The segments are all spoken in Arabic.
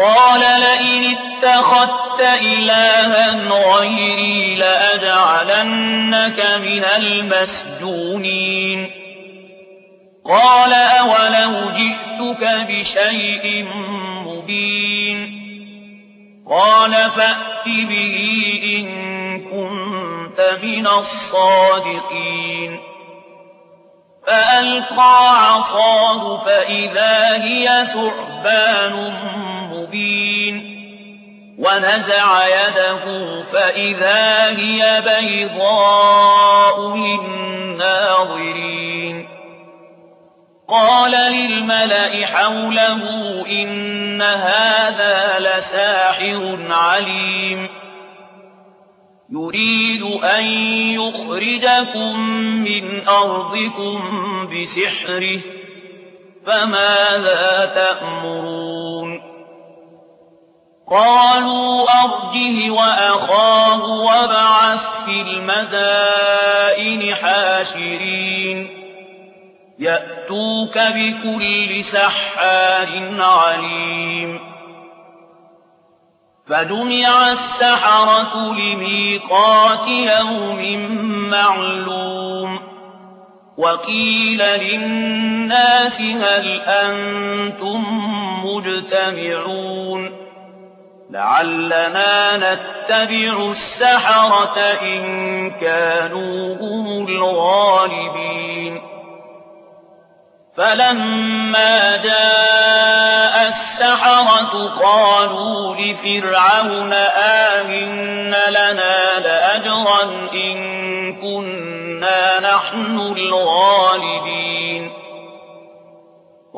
قال لئن اتخذت إلها غيري لأجعلنك من المسجونين. قال أولو جئتك بشيء مبين. قال فأت به إن كنت من الصادقين. فألقى عصاه فإذا هي ثعبان مبين. ونزع يده فإذا هي بيضاء للناظرين. قال للملأ حوله إن هذا لساحر عليم. يريد أن يخرجكم من أرضكم بسحره فماذا تأمرون؟ قالوا أرجه وأخاه وابعث في المدائن حاشرين. يأتوك بكل سحار عليم. فجمع السحرة لميقات يوم معلوم. وقيل للناس هل أنتم مجتمعون؟ لعلنا نتبع السحرة إن كانوا هم الغالبين. فلما جاء السحرة قالوا لفرعون آمن لنا لأجرا إن كنا نحن الغالبين.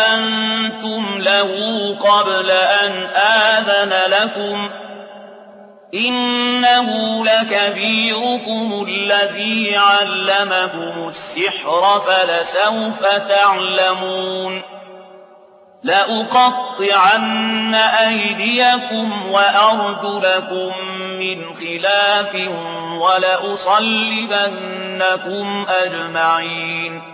آمنتم له قبل أن آذن لكم إنه لكبيركم الذي علمكم السحر فلسوف تعلمون لأقطعن أيديكم وأرجلكم من خلاف ولأصلبنكم أجمعين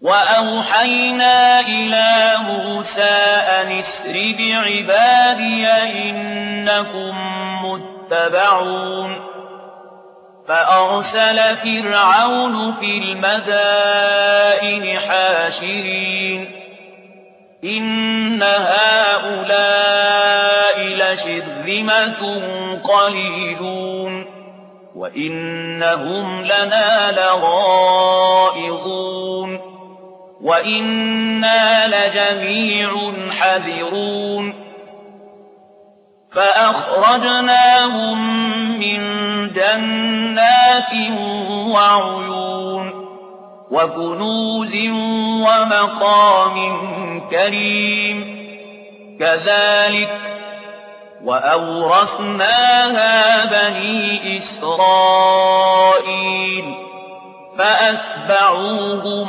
وأوحينا إلى موسى أن اسر بعبادي إنكم متبعون فأرسل فرعون في المدائن حاشرين إن هؤلاء لشرذمة قليلون وإنهم لنا لغائظون وإنا لجميع حذرون فأخرجناهم من جنات وعيون وكنوز ومقام كريم كذلك وأورثناها بني إسرائيل فأتبعوهم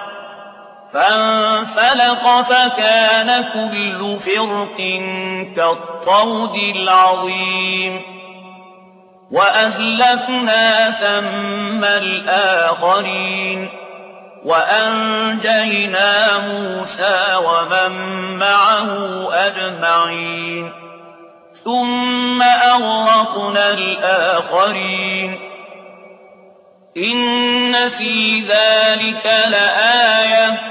فانفلق فكان كل فرق كالطود العظيم. وأزلفنا ثم الآخرين. وأنجينا موسى ومن معه أجمعين. ثم أغرقنا الآخرين. إن في ذلك لآية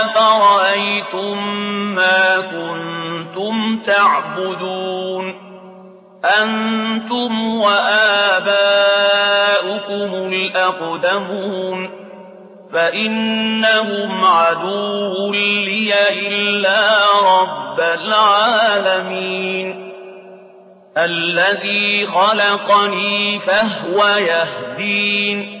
أفرأيتم ما كنتم تعبدون أنتم وآباؤكم الأقدمون فإنهم عدو لي إلا رب العالمين الذي خلقني فهو يهدين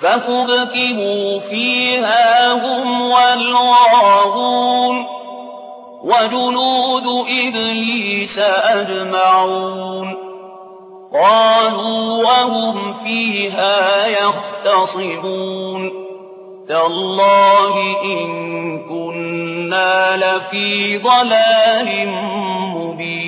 فكبكبوا فيها هم والغاوون وجنود إبليس أجمعون قالوا وهم فيها يختصمون تالله إن كنا لفي ضلال مبين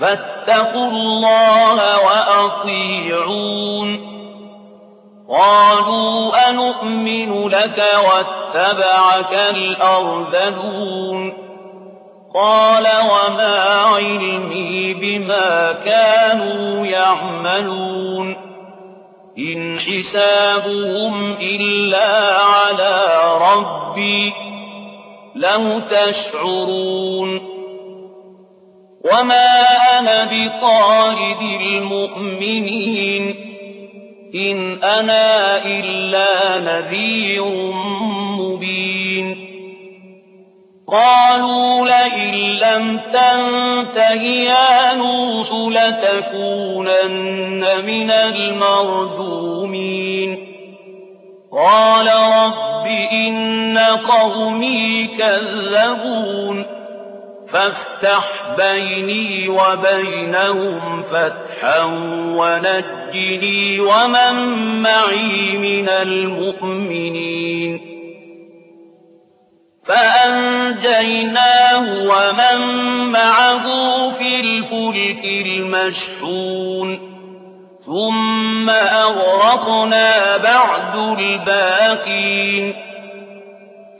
فاتقوا الله وأطيعون. قالوا أنؤمن لك واتبعك الأرذلون. قال وما علمي بما كانوا يعملون. إن حسابهم إلا على ربي لو تشعرون. وما أنا بطارد المؤمنين إن أنا إلا نذير مبين قالوا لئن لم تنته يا نوح لتكونن من المردومين قال رب إن قومي كذبون فافتح بيني وبينهم فتحا ونجني ومن معي من المؤمنين. فأنجيناه ومن معه في الفلك المشحون. ثم أغرقنا بعد الباقين.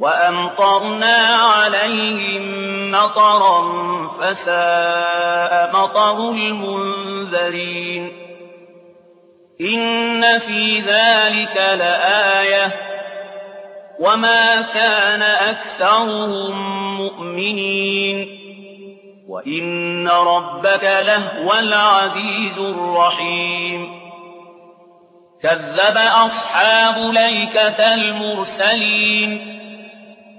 وأمطرنا عليهم مطرا فساء مطر المنذرين. إن في ذلك لآية. وما كان أكثرهم مؤمنين. وإن ربك لهو العزيز الرحيم. كذب أصحاب ليكة المرسلين.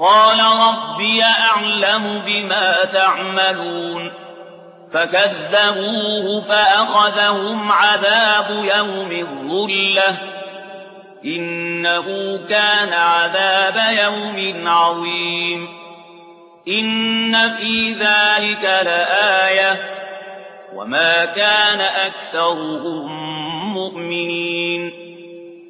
قال ربي أعلم بما تعملون. فكذبوه فأخذهم عذاب يوم الظلة. إنه كان عذاب يوم عظيم. إن في ذلك لآية. وما كان أكثرهم مؤمنين.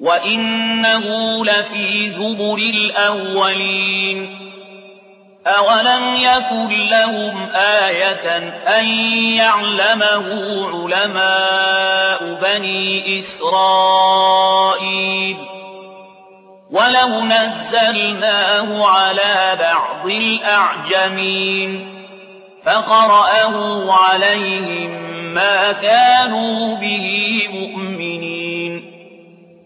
وإنه لفي زبر الأولين أولم يكن لهم آية أن يعلمه علماء بني إسرائيل ولو نزلناه على بعض الأعجمين فقرأه عليهم ما كانوا به مؤمنين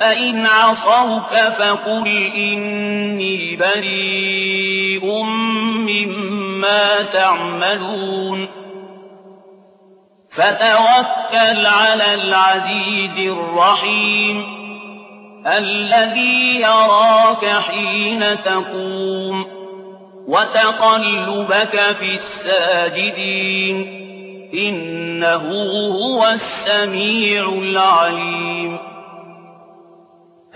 فإن عصوك فقل إني بريء مما تعملون. فتوكل على العزيز الرحيم الذي يراك حين تقوم وتقلبك في الساجدين. إنه هو السميع العليم.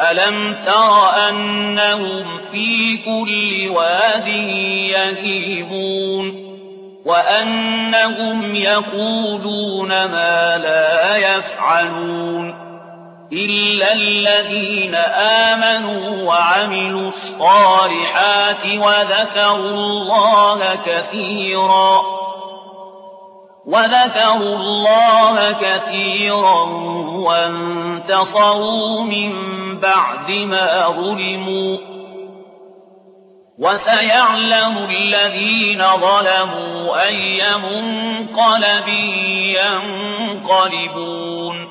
ألم تر أنهم في كل واد يهيمون وأنهم يقولون ما لا يفعلون إلا الذين آمنوا وعملوا الصالحات وذكروا الله كثيرا وذكروا الله كثيرا وانتصروا من بعد ما ظلموا وسيعلم الذين ظلموا أي منقلب ينقلبون